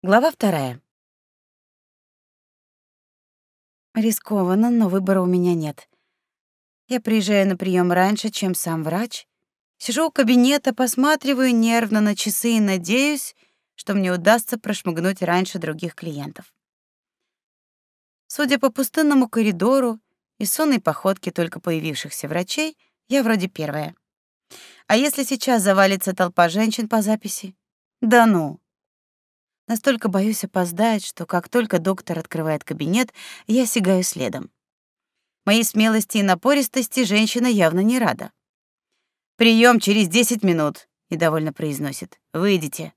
Глава вторая. Рискованно, но выбора у меня нет. Я приезжаю на прием раньше, чем сам врач. Сижу у кабинета, посматриваю нервно на часы и надеюсь, что мне удастся прошмыгнуть раньше других клиентов. Судя по пустынному коридору и сонной походке только появившихся врачей, я вроде первая. А если сейчас завалится толпа женщин по записи? Да ну. Настолько боюсь опоздать, что как только доктор открывает кабинет, я сигаю следом. Моей смелости и напористости женщина явно не рада. Прием через 10 минут, недовольно произносит. Выйдите.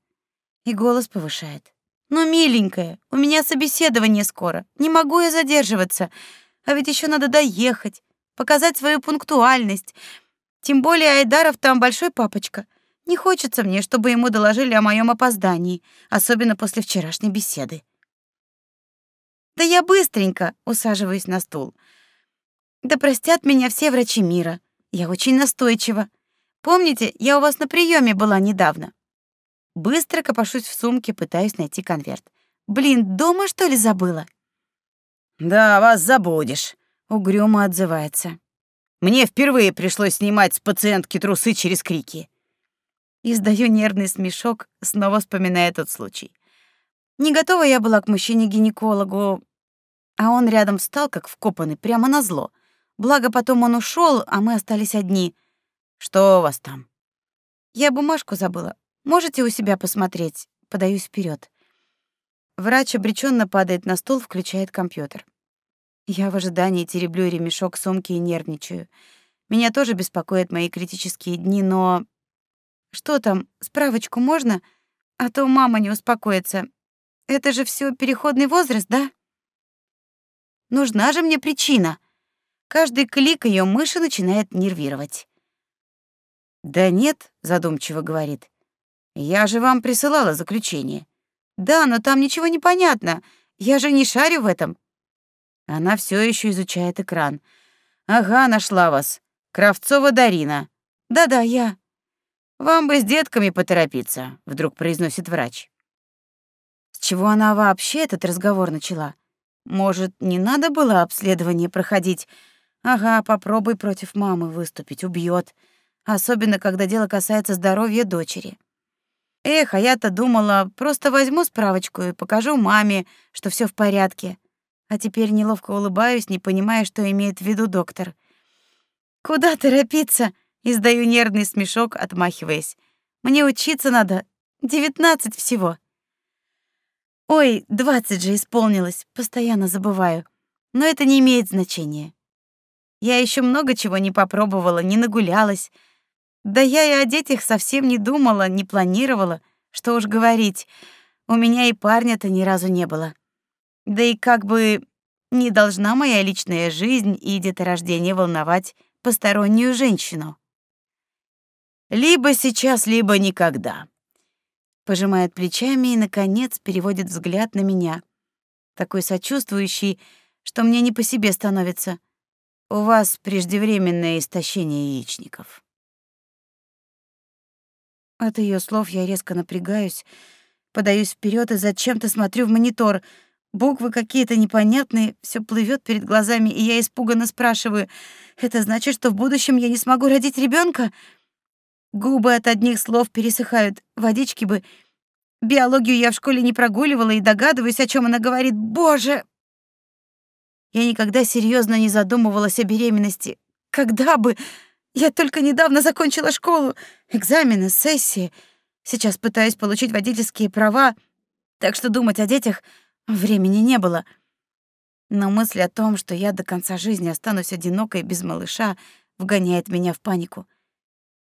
И голос повышает. Ну, миленькая, у меня собеседование скоро. Не могу я задерживаться. А ведь еще надо доехать, показать свою пунктуальность. Тем более Айдаров там большой папочка. Не хочется мне, чтобы ему доложили о моем опоздании, особенно после вчерашней беседы. Да я быстренько усаживаюсь на стул. Да простят меня все врачи мира. Я очень настойчива. Помните, я у вас на приеме была недавно. Быстро копошусь в сумке, пытаюсь найти конверт. Блин, дома что ли забыла? Да, вас забудешь, угрюмо отзывается. Мне впервые пришлось снимать с пациентки трусы через крики. Издаю нервный смешок, снова вспоминая тот случай. Не готова я была к мужчине-гинекологу, а он рядом встал, как вкопанный, прямо на зло. Благо потом он ушел, а мы остались одни. Что у вас там? Я бумажку забыла. Можете у себя посмотреть? Подаюсь вперед. Врач обреченно падает на стул, включает компьютер. Я в ожидании тереблю ремешок сумки и нервничаю. Меня тоже беспокоят мои критические дни, но что там, справочку можно? А то мама не успокоится. Это же все переходный возраст, да? Нужна же мне причина. Каждый клик ее мыши начинает нервировать. Да нет, задумчиво говорит. Я же вам присылала заключение. Да, но там ничего не понятно. Я же не шарю в этом. Она все еще изучает экран. Ага, нашла вас. Кравцова Дарина. Да-да, я. Вам бы с детками поторопиться, вдруг произносит врач. С чего она вообще этот разговор начала? Может, не надо было обследование проходить? Ага, попробуй против мамы выступить, убьет, особенно когда дело касается здоровья дочери. Эх, а я-то думала, просто возьму справочку и покажу маме, что все в порядке. А теперь неловко улыбаюсь, не понимая, что имеет в виду доктор. Куда торопиться? Издаю нервный смешок, отмахиваясь. Мне учиться надо девятнадцать всего. Ой, двадцать же исполнилось, постоянно забываю. Но это не имеет значения. Я еще много чего не попробовала, не нагулялась. Да я и о детях совсем не думала, не планировала. Что уж говорить, у меня и парня-то ни разу не было. Да и как бы не должна моя личная жизнь и деторождение волновать постороннюю женщину. Либо сейчас, либо никогда. Пожимает плечами и наконец переводит взгляд на меня. Такой сочувствующий, что мне не по себе становится. У вас преждевременное истощение яичников. От ее слов я резко напрягаюсь, подаюсь вперед и зачем-то смотрю в монитор. Буквы какие-то непонятные, все плывет перед глазами, и я испуганно спрашиваю: "Это значит, что в будущем я не смогу родить ребенка? Губы от одних слов пересыхают. Водички бы. Биологию я в школе не прогуливала и догадываюсь, о чем она говорит. Боже! Я никогда серьезно не задумывалась о беременности. Когда бы? Я только недавно закончила школу. Экзамены, сессии. Сейчас пытаюсь получить водительские права, так что думать о детях времени не было. Но мысль о том, что я до конца жизни останусь одинокой без малыша, вгоняет меня в панику.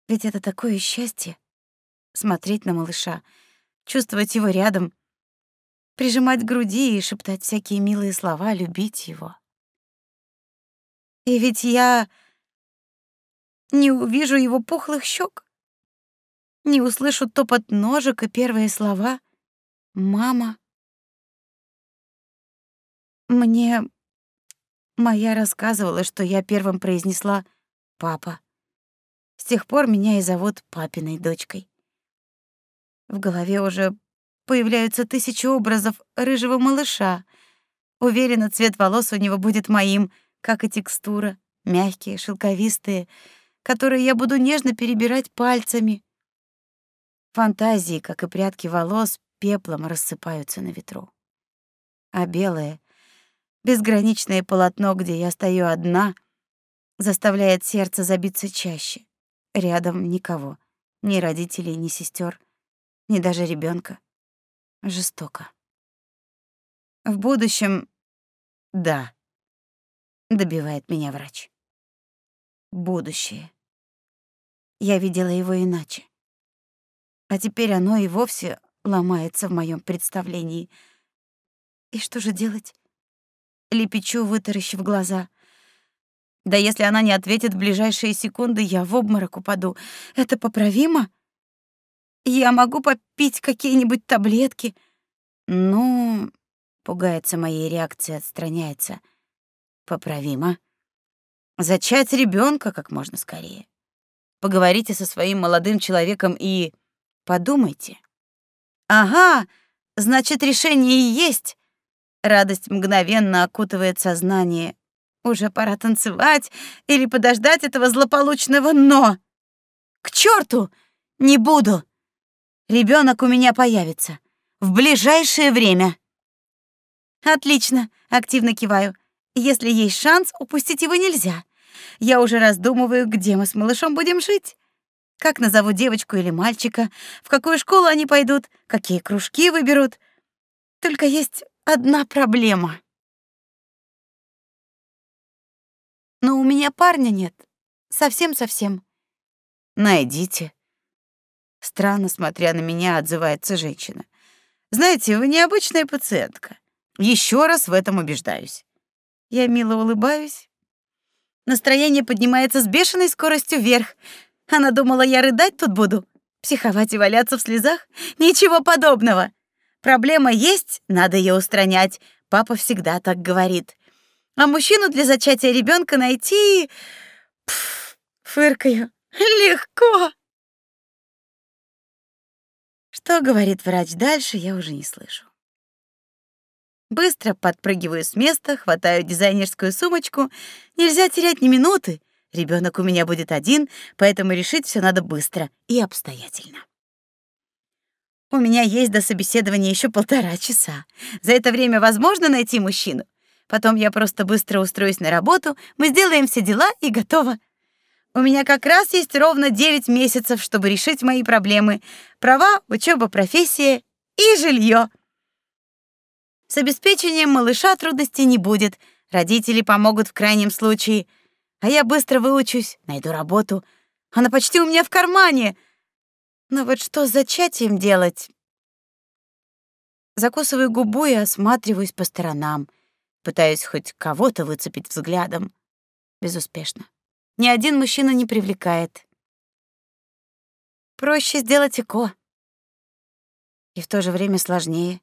Ведь это такое счастье — смотреть на малыша, чувствовать его рядом, прижимать к груди и шептать всякие милые слова, любить его. И ведь я не увижу его пухлых щек, не услышу топот ножек и первые слова «мама». Мне моя рассказывала, что я первым произнесла «папа». С тех пор меня и зовут папиной дочкой. В голове уже появляются тысячи образов рыжего малыша. Уверена, цвет волос у него будет моим, как и текстура, мягкие, шелковистые, которые я буду нежно перебирать пальцами. Фантазии, как и прядки волос, пеплом рассыпаются на ветру. А белое, безграничное полотно, где я стою одна, заставляет сердце забиться чаще. Рядом никого, ни родителей, ни сестер, ни даже ребенка. Жестоко. В будущем — да, добивает меня врач. Будущее. Я видела его иначе. А теперь оно и вовсе ломается в моем представлении. И что же делать? Лепечу, вытаращив глаза. Да если она не ответит в ближайшие секунды, я в обморок упаду. Это поправимо? Я могу попить какие-нибудь таблетки. Ну, пугается моей реакции, отстраняется. Поправимо. Зачать ребенка как можно скорее. Поговорите со своим молодым человеком и подумайте. Ага, значит, решение есть. Радость мгновенно окутывает сознание. Уже пора танцевать или подождать этого злополучного «но». К черту! Не буду. Ребенок у меня появится в ближайшее время. Отлично, активно киваю. Если есть шанс, упустить его нельзя. Я уже раздумываю, где мы с малышом будем жить. Как назову девочку или мальчика, в какую школу они пойдут, какие кружки выберут. Только есть одна проблема. Но у меня парня нет. Совсем-совсем. Найдите. Странно, смотря на меня, отзывается женщина. Знаете, вы необычная пациентка. Еще раз в этом убеждаюсь. Я мило улыбаюсь. Настроение поднимается с бешеной скоростью вверх. Она думала, я рыдать тут буду, психовать и валяться в слезах. Ничего подобного. Проблема есть, надо ее устранять. Папа всегда так говорит. А мужчину для зачатия ребенка найти... Пф, фыркаю. Легко. Что говорит врач дальше, я уже не слышу. Быстро подпрыгиваю с места, хватаю дизайнерскую сумочку. Нельзя терять ни минуты. Ребенок у меня будет один, поэтому решить все надо быстро и обстоятельно. У меня есть до собеседования еще полтора часа. За это время возможно найти мужчину. Потом я просто быстро устроюсь на работу, мы сделаем все дела и готово. У меня как раз есть ровно 9 месяцев, чтобы решить мои проблемы: права, учеба, профессия и жилье. С обеспечением малыша трудностей не будет. Родители помогут в крайнем случае. А я быстро выучусь, найду работу. Она почти у меня в кармане. Но вот что с зачатием делать? Закусываю губу и осматриваюсь по сторонам. Пытаюсь хоть кого-то выцепить взглядом. Безуспешно. Ни один мужчина не привлекает. Проще сделать ЭКО. И в то же время сложнее.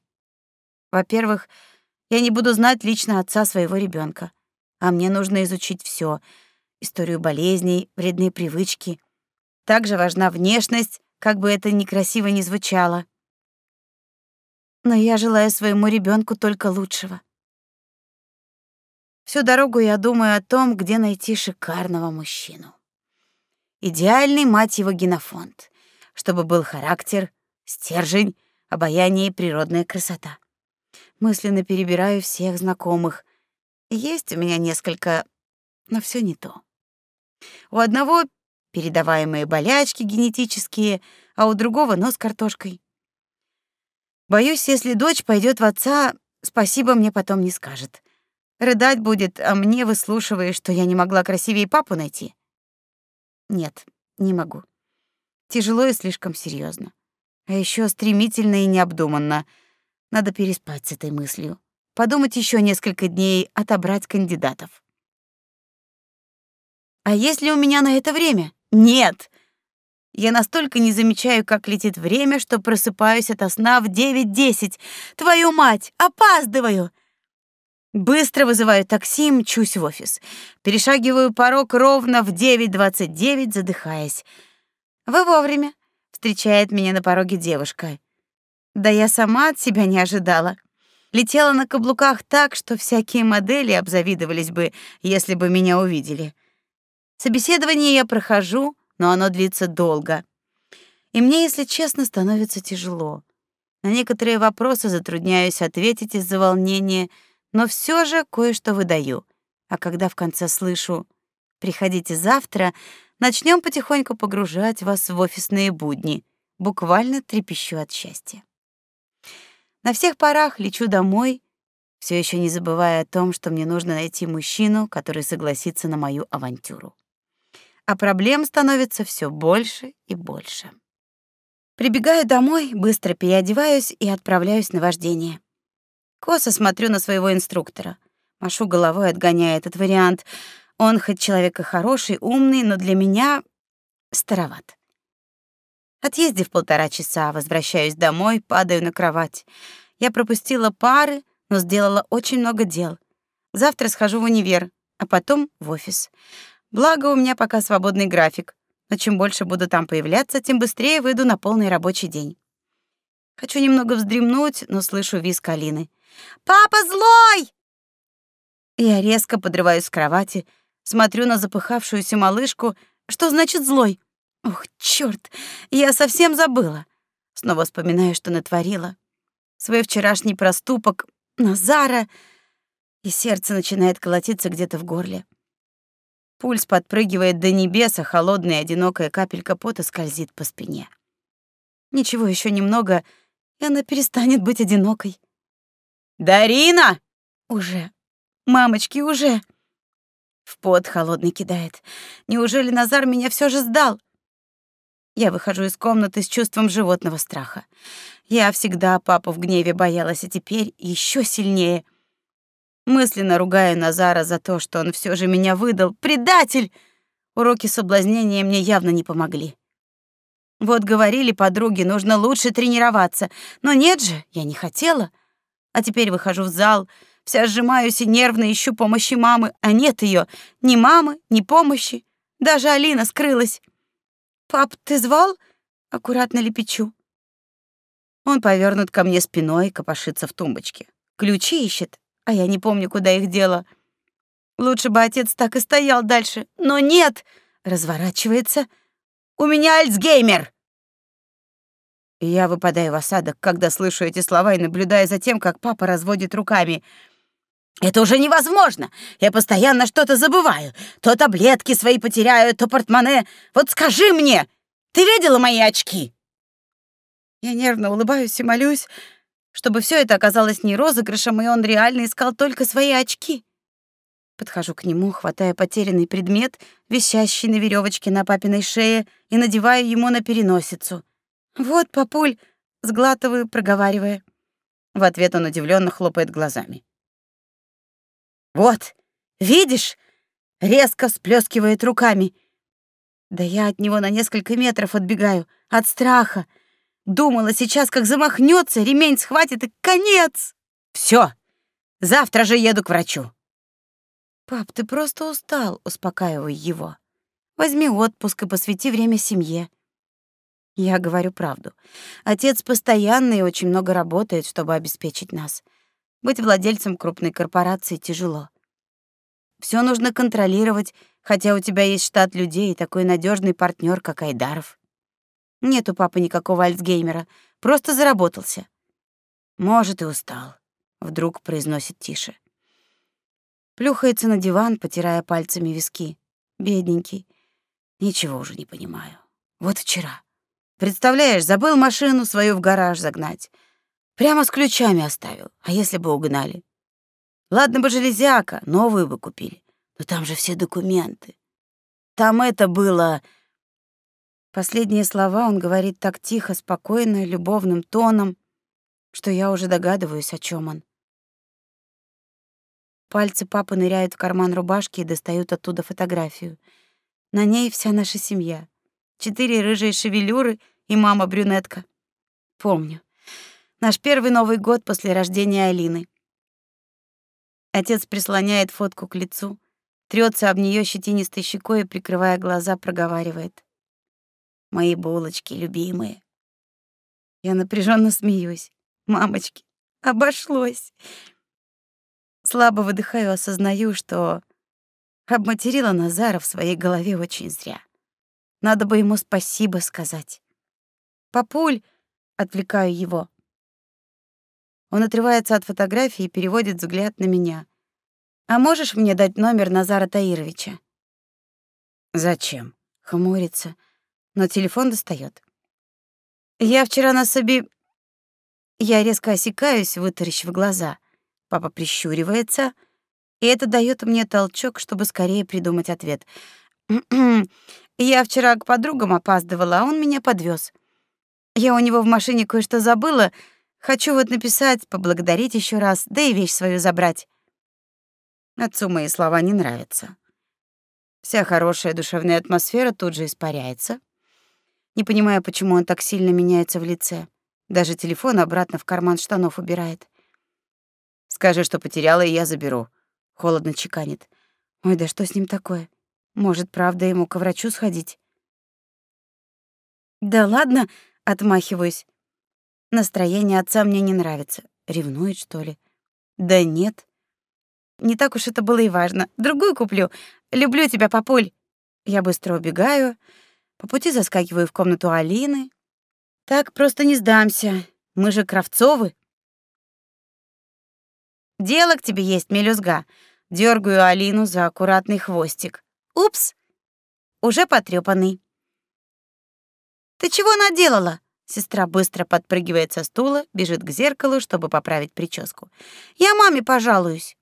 Во-первых, я не буду знать лично отца своего ребенка, а мне нужно изучить все: историю болезней, вредные привычки. Также важна внешность, как бы это некрасиво ни звучало. Но я желаю своему ребенку только лучшего. Всю дорогу я думаю о том, где найти шикарного мужчину. Идеальный, мать его, генофонд, чтобы был характер, стержень, обаяние и природная красота мысленно перебираю всех знакомых. Есть у меня несколько, но все не то. У одного передаваемые болячки генетические, а у другого нос картошкой. Боюсь, если дочь пойдет в отца, спасибо мне потом не скажет. Рыдать будет, а мне выслушивая, что я не могла красивее папу найти. Нет, не могу. Тяжело и слишком серьезно. А еще стремительно и необдуманно — надо переспать с этой мыслью. Подумать еще несколько дней, отобрать кандидатов. А если у меня на это время? Нет. Я настолько не замечаю, как летит время, что просыпаюсь ото сна в 9:10. Твою мать, опаздываю. Быстро вызываю такси, мчусь в офис. Перешагиваю порог ровно в 9:29, задыхаясь. Вы вовремя. Встречает меня на пороге девушка. Да я сама от себя не ожидала. Летела на каблуках так, что всякие модели обзавидовались бы, если бы меня увидели. Собеседование я прохожу, но оно длится долго. И мне, если честно, становится тяжело. На некоторые вопросы затрудняюсь ответить из-за волнения, но все же кое-что выдаю. А когда в конце слышу «приходите завтра», начнем потихоньку погружать вас в офисные будни. Буквально трепещу от счастья. На всех парах лечу домой, все еще не забывая о том, что мне нужно найти мужчину, который согласится на мою авантюру. А проблем становится все больше и больше. Прибегаю домой, быстро переодеваюсь и отправляюсь на вождение. Косо смотрю на своего инструктора. Машу головой, отгоняя этот вариант. Он хоть человек и хороший, умный, но для меня староват. Отъездив полтора часа, возвращаюсь домой, падаю на кровать. Я пропустила пары, но сделала очень много дел. Завтра схожу в универ, а потом в офис. Благо у меня пока свободный график, но чем больше буду там появляться, тем быстрее выйду на полный рабочий день. Хочу немного вздремнуть, но слышу визг Алины. «Папа злой!» Я резко подрываюсь с кровати, смотрю на запыхавшуюся малышку. Что значит злой? Ух, чёрт, я совсем забыла. Снова вспоминаю, что натворила. Свой вчерашний проступок, Назара, и сердце начинает колотиться где-то в горле. Пульс подпрыгивает до небес, а холодная одинокая капелька пота скользит по спине. Ничего, еще немного, и она перестанет быть одинокой. «Дарина!» «Уже. Мамочки, уже!» В пот холодный кидает. Неужели Назар меня все же сдал? Я выхожу из комнаты с чувством животного страха. Я всегда папу в гневе боялась, а теперь еще сильнее. Мысленно ругаю Назара за то, что он все же меня выдал. Предатель! Уроки соблазнения мне явно не помогли. Вот говорили подруги, нужно лучше тренироваться. Но нет же, я не хотела. А теперь выхожу в зал, вся сжимаюсь и нервно ищу помощи мамы, а нет ее, ни мамы, ни помощи. Даже Алина скрылась. «Пап, ты звал?» — аккуратно лепечу. Он повернут ко мне спиной, копошится в тумбочке. Ключи ищет, а я не помню, куда их дело. Лучше бы отец так и стоял дальше, но нет, разворачивается. У меня Альцгеймер. Я выпадаю в осадок, когда слышу эти слова и наблюдаю за тем, как папа разводит руками — это уже невозможно. Я постоянно что-то забываю. То таблетки свои потеряю, то портмоне. Вот скажи мне, ты видела мои очки? Я нервно улыбаюсь и молюсь, чтобы все это оказалось не розыгрышем, и он реально искал только свои очки. Подхожу к нему, хватая потерянный предмет, висящий на веревочке на папиной шее, и надеваю ему на переносицу. «Вот, папуль», — сглатываю, проговаривая. В ответ он удивленно хлопает глазами. Вот, видишь? Резко всплескивает руками. Да я от него на несколько метров отбегаю, от страха. Думала, сейчас как замахнется, ремень схватит и конец. Все, завтра же еду к врачу. Пап, ты просто устал, успокаиваю его. Возьми отпуск и посвяти время семье. Я говорю правду. Отец постоянно и очень много работает, чтобы обеспечить нас. Быть владельцем крупной корпорации тяжело. Все нужно контролировать, хотя у тебя есть штат людей и такой надежный партнер, как Айдаров. Нет у папы никакого альцгеймера, просто заработался. Может, и устал, вдруг произносит тише. Плюхается на диван, потирая пальцами виски. Бедненький. Ничего уже не понимаю. Вот вчера. Представляешь, забыл машину свою в гараж загнать. Прямо с ключами оставил. А если бы угнали? Ладно бы железяка, новую бы купили. Но там же все документы. Там это было... Последние слова он говорит так тихо, спокойно, любовным тоном, что я уже догадываюсь, о чем он. Пальцы папы ныряют в карман рубашки и достают оттуда фотографию. На ней вся наша семья. Четыре рыжие шевелюры и мама-брюнетка. Помню. Наш первый Новый год после рождения Алины. Отец прислоняет фотку к лицу, трется об нее щетинистой щекой и, прикрывая глаза, проговаривает. «Мои булочки, любимые». Я напряженно смеюсь. Мамочки, обошлось. Слабо выдыхаю, осознаю, что обматерила Назара в своей голове очень зря. Надо бы ему спасибо сказать. Папуль, отвлекаю его. Он отрывается от фотографии и переводит взгляд на меня. А можешь мне дать номер Назара Таировича? Зачем? Хмурится, но телефон достает. Я вчера на соби... Я резко осекаюсь, вытаращив глаза. Папа прищуривается, и это дает мне толчок, чтобы скорее придумать ответ. Я вчера к подругам опаздывала, а он меня подвез. Я у него в машине кое-что забыла. Хочу вот написать, поблагодарить еще раз, да и вещь свою забрать. Отцу мои слова не нравятся. Вся хорошая душевная атмосфера тут же испаряется. Не понимая, почему он так сильно меняется в лице. Даже телефон обратно в карман штанов убирает. Скажи, что потеряла, и я заберу. Холодно чеканит. Ой, да что с ним такое? Может, правда ему к врачу сходить? Да ладно, отмахиваюсь. Настроение отца мне не нравится. Ревнует, что ли? Да нет. Не так уж это было и важно. Другую куплю. Люблю тебя, папуль. Я быстро убегаю. По пути заскакиваю в комнату Алины. Так просто не сдамся. Мы же Кравцовы. Дело к тебе есть, мелюзга. Дергаю Алину за аккуратный хвостик. Упс. Уже потрепанный. Ты чего наделала? Сестра быстро подпрыгивает со стула, бежит к зеркалу, чтобы поправить прическу. Я маме пожалуюсь.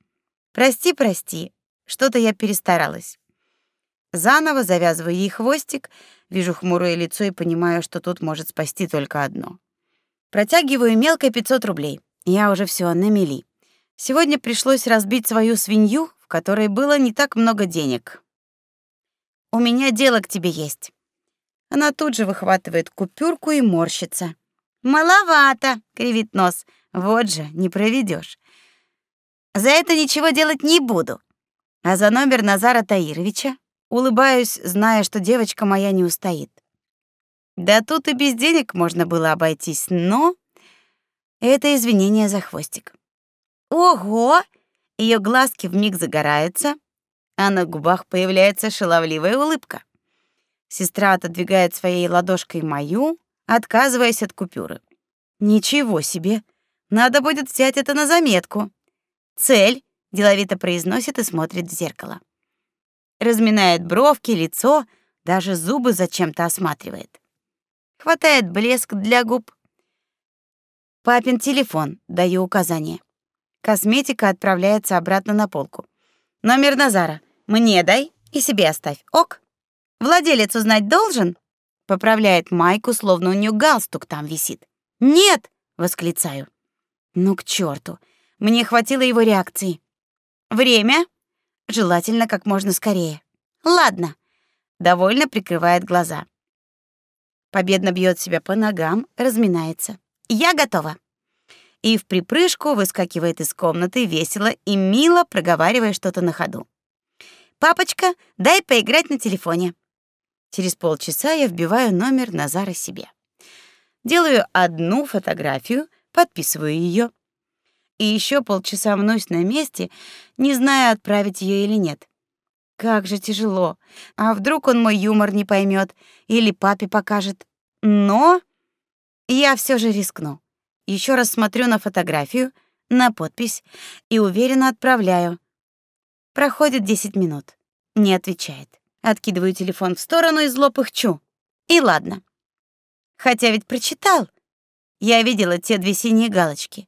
Прости, прости. Что-то я перестаралась. Заново завязываю ей хвостик, вижу хмурое лицо и понимаю, что тут может спасти только одно. Протягиваю мелко 500 рублей. Я уже все на мели. Сегодня пришлось разбить свою свинью, в которой было не так много денег. У меня дело к тебе есть. Она тут же выхватывает купюрку и морщится. Маловато, кривит нос. Вот же, не проведешь. За это ничего делать не буду. А за номер Назара Таировича улыбаюсь, зная, что девочка моя не устоит. Да тут и без денег можно было обойтись, но это извинение за хвостик. Ого! Ее глазки вмиг загораются, а на губах появляется шаловливая улыбка. Сестра отодвигает своей ладошкой мою, отказываясь от купюры. Ничего себе. Надо будет взять это на заметку. Цель, деловито произносит и смотрит в зеркало. Разминает бровки, лицо, даже зубы зачем-то осматривает. Хватает блеск для губ. Папин телефон, даю указание. Косметика отправляется обратно на полку. Номер Назара. Мне дай и себе оставь. Ок. Владелец узнать должен? Поправляет майку, словно у нее галстук там висит. Нет, восклицаю. Ну к черту. Мне хватило его реакции. Время? Желательно как можно скорее. Ладно. Довольно прикрывает глаза. Победно бьет себя по ногам, разминается. Я готова и в припрыжку выскакивает из комнаты весело и мило проговаривая что-то на ходу. Папочка, дай поиграть на телефоне. Через полчаса я вбиваю номер Назара себе. Делаю одну фотографию, подписываю ее. И еще полчаса мнусь на месте, не зная, отправить ее или нет. Как же тяжело. А вдруг он мой юмор не поймет или папе покажет. Но я все же рискну. Еще раз смотрю на фотографию, на подпись и уверенно отправляю. Проходит 10 минут. Не отвечает. Откидываю телефон в сторону и зло пыхчу. И ладно. Хотя ведь прочитал. Я видела те две синие галочки.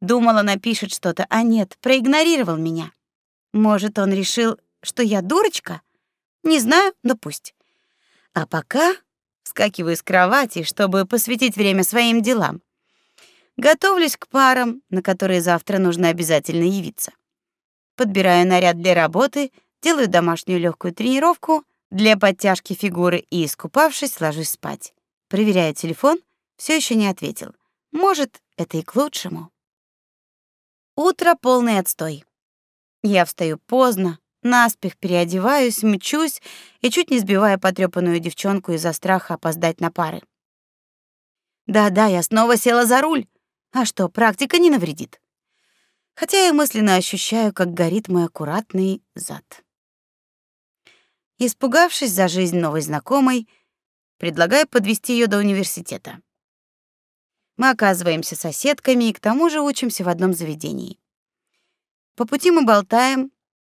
Думала, напишет что-то, а нет, проигнорировал меня. Может, он решил, что я дурочка? Не знаю, но пусть. А пока вскакиваю с кровати, чтобы посвятить время своим делам. Готовлюсь к парам, на которые завтра нужно обязательно явиться. Подбираю наряд для работы, делаю домашнюю легкую тренировку для подтяжки фигуры и, искупавшись, ложусь спать. Проверяю телефон, все еще не ответил. Может, это и к лучшему. Утро полный отстой. Я встаю поздно, наспех переодеваюсь, мчусь и чуть не сбивая потрепанную девчонку из-за страха опоздать на пары. Да-да, я снова села за руль. А что, практика не навредит? Хотя я мысленно ощущаю, как горит мой аккуратный зад. Испугавшись за жизнь новой знакомой, предлагаю подвести ее до университета. Мы оказываемся соседками и к тому же учимся в одном заведении. По пути мы болтаем,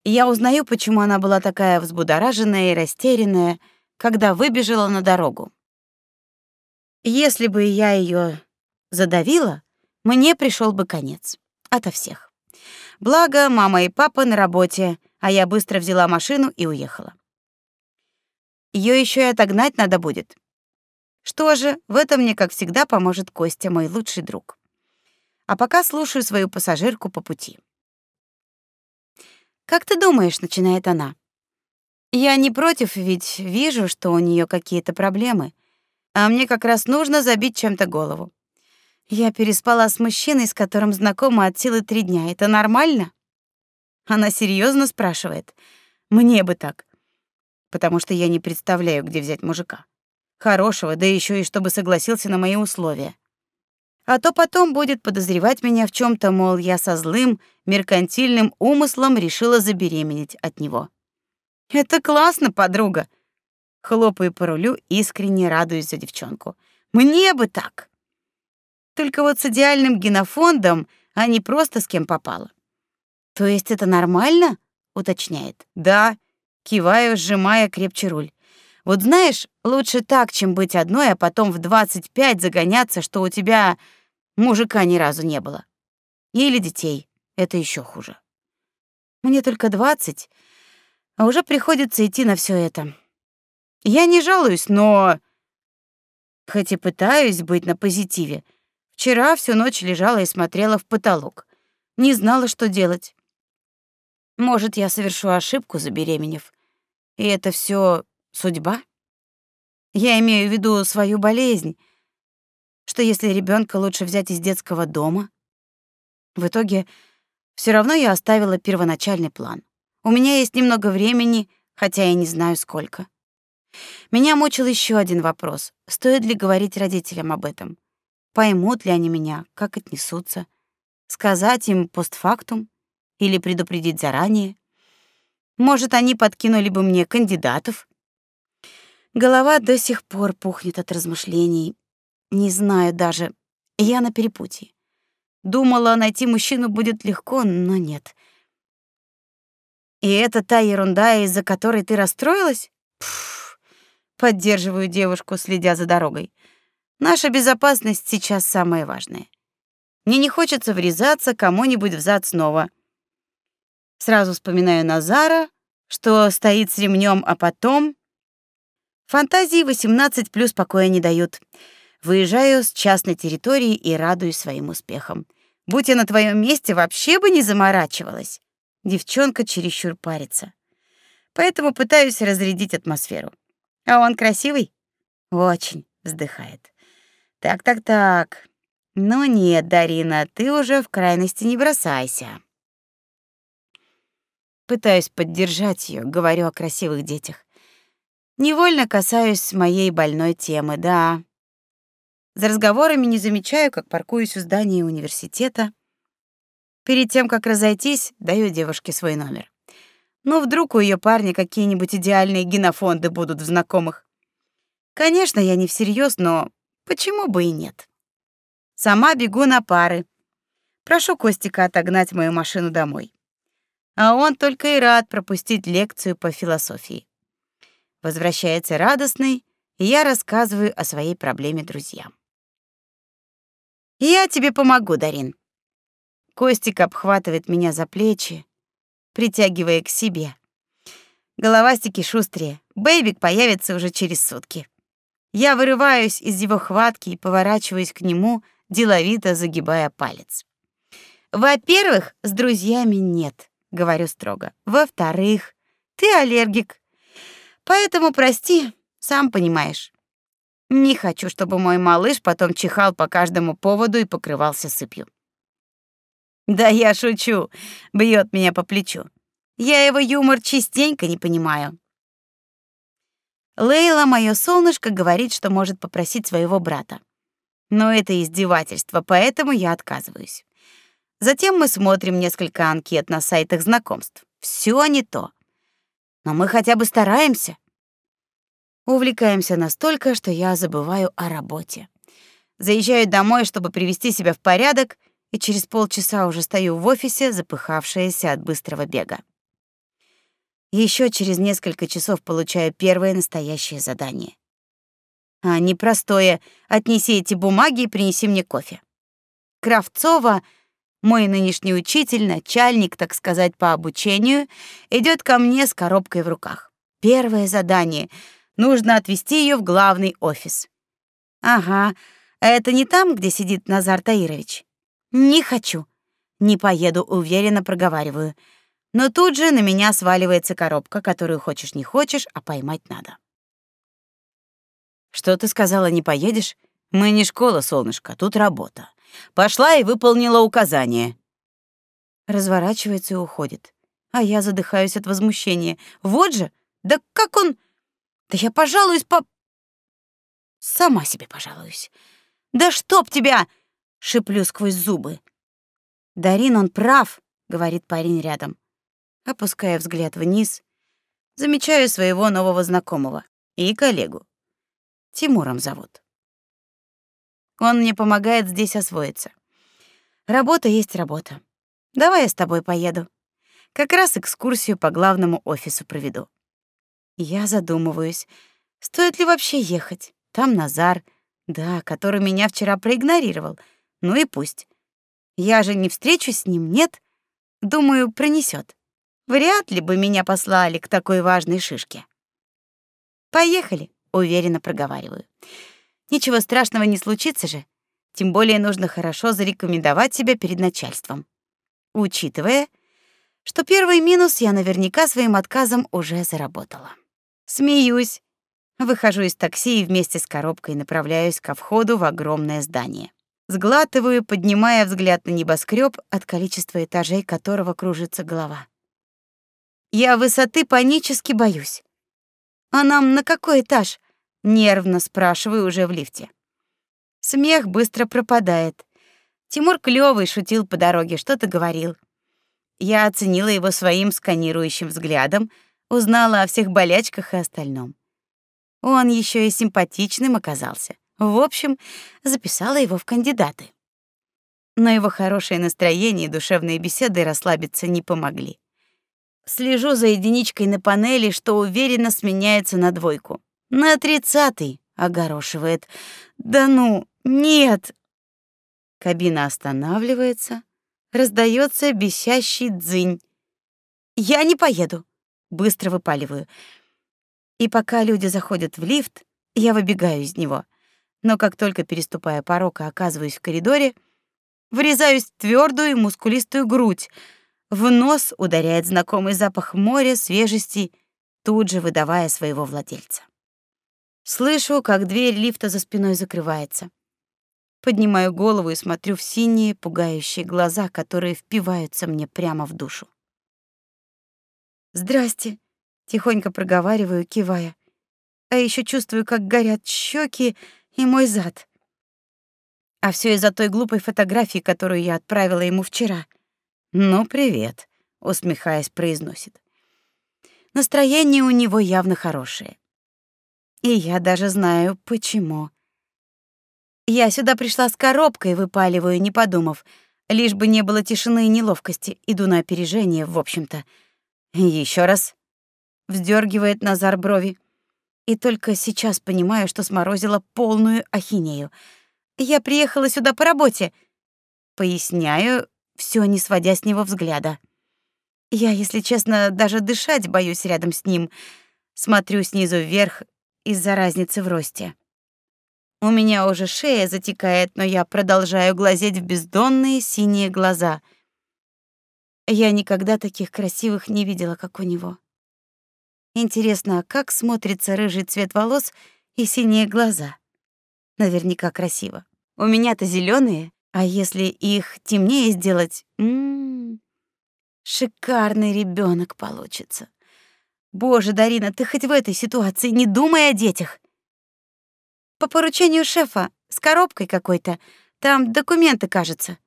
и я узнаю, почему она была такая взбудораженная и растерянная, когда выбежала на дорогу. Если бы я ее задавила, мне пришел бы конец. Ото всех. Благо, мама и папа на работе, а я быстро взяла машину и уехала. Ее еще и отогнать надо будет. Что же, в этом мне, как всегда, поможет Костя, мой лучший друг. А пока слушаю свою пассажирку по пути. «Как ты думаешь?» — начинает она. «Я не против, ведь вижу, что у нее какие-то проблемы, а мне как раз нужно забить чем-то голову. Я переспала с мужчиной, с которым знакома от силы три дня. Это нормально?» Она серьезно спрашивает. «Мне бы так. Потому что я не представляю, где взять мужика. Хорошего, да еще и чтобы согласился на мои условия. А то потом будет подозревать меня в чем то мол, я со злым, меркантильным умыслом решила забеременеть от него. Это классно, подруга. Хлопаю по рулю, искренне радуюсь за девчонку. Мне бы так. Только вот с идеальным генофондом, а не просто с кем попало. То есть это нормально? уточняет. Да, киваю, сжимая крепче руль. Вот знаешь, лучше так, чем быть одной, а потом в 25 загоняться, что у тебя мужика ни разу не было. Или детей. Это еще хуже. Мне только 20, а уже приходится идти на все это. Я не жалуюсь, но хоть и пытаюсь быть на позитиве, вчера всю ночь лежала и смотрела в потолок. Не знала, что делать. Может, я совершу ошибку, забеременев, и это все Судьба? Я имею в виду свою болезнь. Что если ребенка лучше взять из детского дома? В итоге все равно я оставила первоначальный план. У меня есть немного времени, хотя я не знаю сколько. Меня мучил еще один вопрос: стоит ли говорить родителям об этом? Поймут ли они меня, как отнесутся? Сказать им постфактум или предупредить заранее? Может, они подкинули бы мне кандидатов? Голова до сих пор пухнет от размышлений. Не знаю даже. Я на перепутье. Думала, найти мужчину будет легко, но нет. И это та ерунда, из-за которой ты расстроилась? Пф, поддерживаю девушку, следя за дорогой. Наша безопасность сейчас самое важное. Мне не хочется врезаться кому-нибудь в зад снова. Сразу вспоминаю Назара, что стоит с ремнем, а потом Фантазии 18 плюс покоя не дают. Выезжаю с частной территории и радуюсь своим успехам. Будь я на твоем месте, вообще бы не заморачивалась. Девчонка чересчур парится. Поэтому пытаюсь разрядить атмосферу. А он красивый? Очень, вздыхает. Так-так-так. Ну нет, Дарина, ты уже в крайности не бросайся. Пытаюсь поддержать ее, говорю о красивых детях. Невольно касаюсь моей больной темы, да. За разговорами не замечаю, как паркуюсь у здания университета. Перед тем, как разойтись, даю девушке свой номер. Ну, вдруг у ее парня какие-нибудь идеальные генофонды будут в знакомых. Конечно, я не всерьез, но почему бы и нет? Сама бегу на пары. Прошу Костика отогнать мою машину домой. А он только и рад пропустить лекцию по философии. Возвращается радостный, и я рассказываю о своей проблеме друзьям. «Я тебе помогу, Дарин». Костик обхватывает меня за плечи, притягивая к себе. Головастики шустрее. Бэйбик появится уже через сутки. Я вырываюсь из его хватки и поворачиваюсь к нему, деловито загибая палец. Во-первых, с друзьями нет, говорю строго. Во-вторых, ты аллергик, Поэтому прости, сам понимаешь. Не хочу, чтобы мой малыш потом чихал по каждому поводу и покрывался сыпью. Да я шучу, бьет меня по плечу. Я его юмор частенько не понимаю. Лейла, моё солнышко, говорит, что может попросить своего брата. Но это издевательство, поэтому я отказываюсь. Затем мы смотрим несколько анкет на сайтах знакомств. Все не то. Но мы хотя бы стараемся. Увлекаемся настолько, что я забываю о работе. Заезжаю домой, чтобы привести себя в порядок, и через полчаса уже стою в офисе, запыхавшаяся от быстрого бега. Еще через несколько часов получаю первое настоящее задание. А непростое «отнеси эти бумаги и принеси мне кофе». Кравцова, мой нынешний учитель, начальник, так сказать, по обучению, идет ко мне с коробкой в руках. Первое задание — нужно отвезти ее в главный офис. Ага, а это не там, где сидит Назар Таирович? Не хочу. Не поеду, уверенно проговариваю. Но тут же на меня сваливается коробка, которую хочешь не хочешь, а поймать надо. Что ты сказала, не поедешь? Мы не школа, солнышко, тут работа. Пошла и выполнила указание. Разворачивается и уходит. А я задыхаюсь от возмущения. Вот же, да как он... Да я пожалуюсь по... Сама себе пожалуюсь. Да чтоб тебя! Шиплю сквозь зубы. Дарин, он прав, говорит парень рядом. Опуская взгляд вниз, замечаю своего нового знакомого и коллегу. Тимуром зовут. Он мне помогает здесь освоиться. Работа есть работа. Давай я с тобой поеду. Как раз экскурсию по главному офису проведу. Я задумываюсь, стоит ли вообще ехать. Там Назар, да, который меня вчера проигнорировал. Ну и пусть. Я же не встречусь с ним, нет? Думаю, пронесет. Вряд ли бы меня послали к такой важной шишке. Поехали уверенно проговариваю. Ничего страшного не случится же. Тем более нужно хорошо зарекомендовать себя перед начальством. Учитывая, что первый минус я наверняка своим отказом уже заработала. Смеюсь. Выхожу из такси и вместе с коробкой направляюсь ко входу в огромное здание. Сглатываю, поднимая взгляд на небоскреб, от количества этажей которого кружится голова. Я высоты панически боюсь. А нам на какой этаж? Нервно спрашиваю уже в лифте. Смех быстро пропадает. Тимур клёвый шутил по дороге, что-то говорил. Я оценила его своим сканирующим взглядом, узнала о всех болячках и остальном. Он ещё и симпатичным оказался. В общем, записала его в кандидаты. Но его хорошее настроение и душевные беседы расслабиться не помогли. Слежу за единичкой на панели, что уверенно сменяется на двойку. На тридцатый, огорошивает. Да ну, нет. Кабина останавливается, раздается бесящий дзынь. Я не поеду, быстро выпаливаю. И пока люди заходят в лифт, я выбегаю из него. Но как только переступая порог и оказываюсь в коридоре, врезаюсь в твердую мускулистую грудь. В нос ударяет знакомый запах моря, свежести, тут же выдавая своего владельца. Слышу, как дверь лифта за спиной закрывается. Поднимаю голову и смотрю в синие, пугающие глаза, которые впиваются мне прямо в душу. «Здрасте», — тихонько проговариваю, кивая. А еще чувствую, как горят щеки и мой зад. А все из-за той глупой фотографии, которую я отправила ему вчера. «Ну, привет», — усмехаясь, произносит. Настроение у него явно хорошее. И я даже знаю, почему. Я сюда пришла с коробкой, выпаливаю, не подумав. Лишь бы не было тишины и неловкости. Иду на опережение, в общем-то. Еще раз. Вздергивает Назар брови. И только сейчас понимаю, что сморозила полную ахинею. Я приехала сюда по работе. Поясняю, все не сводя с него взгляда. Я, если честно, даже дышать боюсь рядом с ним. Смотрю снизу вверх из-за разницы в росте. У меня уже шея затекает, но я продолжаю глазеть в бездонные синие глаза. Я никогда таких красивых не видела, как у него. Интересно, а как смотрится рыжий цвет волос и синие глаза? Наверняка красиво. У меня-то зеленые, а если их темнее сделать, м -м -м, шикарный ребенок получится. Боже, Дарина, ты хоть в этой ситуации не думай о детях. По поручению шефа с коробкой какой-то. Там документы, кажется.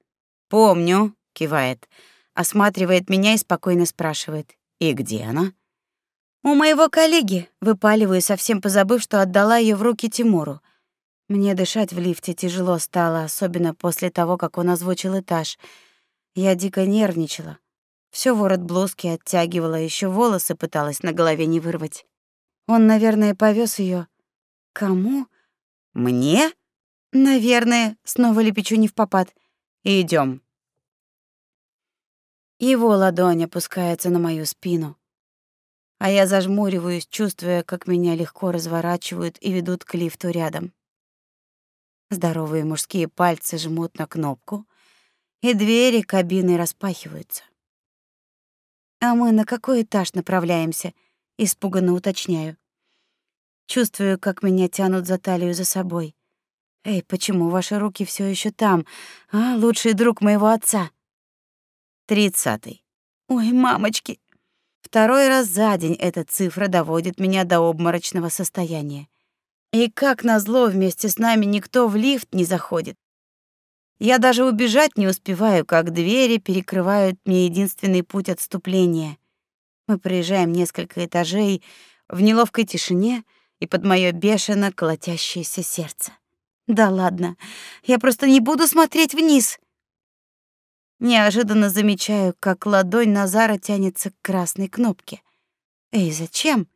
Помню, кивает, осматривает меня и спокойно спрашивает: "И где она?" У моего коллеги, выпаливаю, совсем позабыв, что отдала ее в руки Тимуру. Мне дышать в лифте тяжело стало, особенно после того, как он озвучил этаж. Я дико нервничала. Всё ворот блузки оттягивала, еще волосы пыталась на голове не вырвать. Он, наверное, повез ее. Кому? Мне? Наверное, снова лепечу не в попад. Идем. Его ладонь опускается на мою спину, а я зажмуриваюсь, чувствуя, как меня легко разворачивают и ведут к лифту рядом. Здоровые мужские пальцы жмут на кнопку, и двери кабины распахиваются. А мы на какой этаж направляемся? испуганно уточняю. Чувствую, как меня тянут за талию за собой. Эй, почему ваши руки все еще там? А, лучший друг моего отца. Тридцатый. Ой, мамочки. Второй раз за день эта цифра доводит меня до обморочного состояния. И как назло, вместе с нами никто в лифт не заходит. Я даже убежать не успеваю, как двери перекрывают мне единственный путь отступления. Мы проезжаем несколько этажей в неловкой тишине и под моё бешено колотящееся сердце. Да ладно, я просто не буду смотреть вниз. Неожиданно замечаю, как ладонь Назара тянется к красной кнопке. Эй, зачем?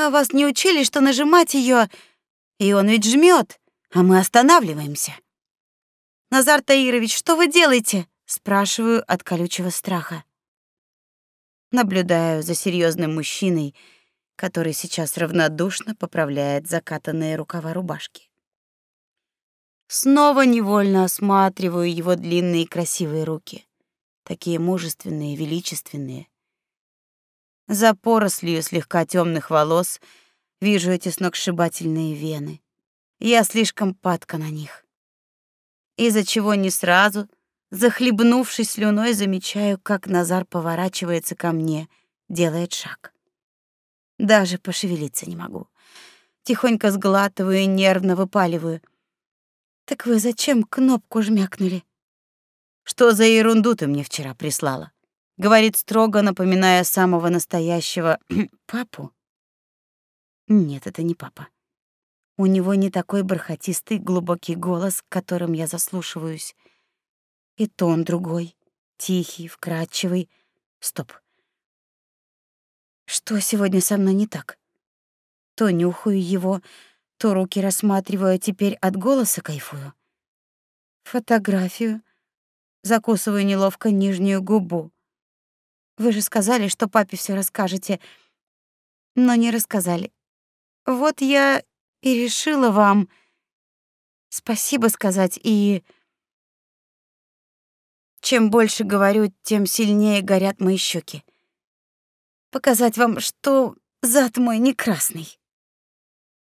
А вас не учили, что нажимать её, и он ведь жмёт, а мы останавливаемся. Назар Таирович, что вы делаете? спрашиваю от колючего страха. Наблюдаю за серьезным мужчиной, который сейчас равнодушно поправляет закатанные рукава рубашки. Снова невольно осматриваю его длинные красивые руки, такие мужественные, величественные. За порослью слегка темных волос вижу эти сногсшибательные вены. Я слишком падка на них из-за чего не сразу, захлебнувшись слюной, замечаю, как Назар поворачивается ко мне, делает шаг. Даже пошевелиться не могу. Тихонько сглатываю и нервно выпаливаю. «Так вы зачем кнопку жмякнули?» «Что за ерунду ты мне вчера прислала?» Говорит строго, напоминая самого настоящего папу. Нет, это не папа. У него не такой бархатистый, глубокий голос, которым я заслушиваюсь. И тон другой, тихий, вкрадчивый. Стоп. Что сегодня со мной не так? То нюхаю его, то руки рассматриваю, а теперь от голоса кайфую. Фотографию. Закусываю неловко нижнюю губу. Вы же сказали, что папе все расскажете, но не рассказали. Вот я и решила вам спасибо сказать и чем больше говорю, тем сильнее горят мои щеки. Показать вам, что зад мой не красный.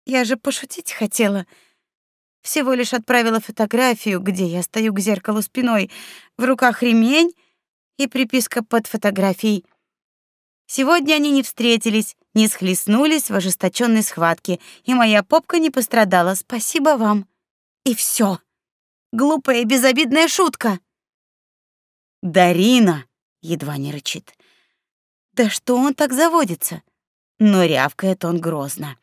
Я же пошутить хотела. Всего лишь отправила фотографию, где я стою к зеркалу спиной, в руках ремень и приписка под фотографией. Сегодня они не встретились, не схлестнулись в ожесточенной схватке, и моя попка не пострадала. Спасибо вам. И все. Глупая безобидная шутка. Дарина едва не рычит. Да что он так заводится? Но рявкает он грозно.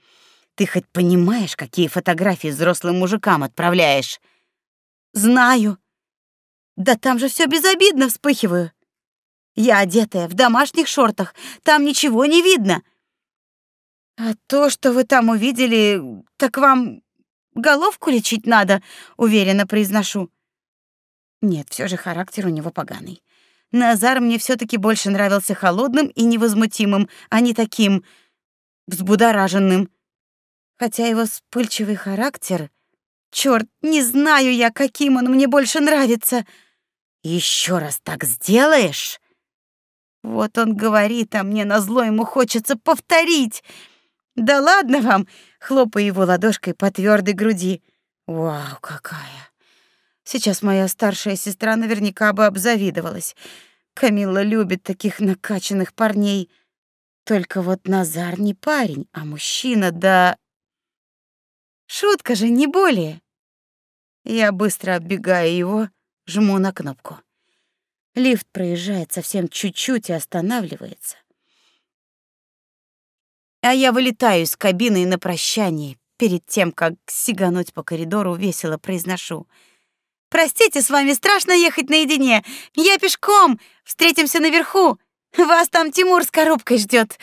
Ты хоть понимаешь, какие фотографии взрослым мужикам отправляешь? Знаю. Да там же все безобидно вспыхиваю. Я одетая в домашних шортах, там ничего не видно. А то, что вы там увидели, так вам головку лечить надо, уверенно произношу. Нет, все же характер у него поганый. Назар мне все таки больше нравился холодным и невозмутимым, а не таким взбудораженным. Хотя его вспыльчивый характер... Черт, не знаю я, каким он мне больше нравится. Еще раз так сделаешь? Вот он говорит, а мне назло ему хочется повторить. Да ладно вам, хлопаю его ладошкой по твердой груди. Вау, какая. Сейчас моя старшая сестра наверняка бы обзавидовалась. Камилла любит таких накачанных парней. Только вот Назар не парень, а мужчина, да... Шутка же, не более. Я быстро оббегаю его, жму на кнопку. Лифт проезжает совсем чуть-чуть и останавливается. А я вылетаю из кабины на прощание, перед тем, как сигануть по коридору, весело произношу. «Простите, с вами страшно ехать наедине. Я пешком. Встретимся наверху. Вас там Тимур с коробкой ждет.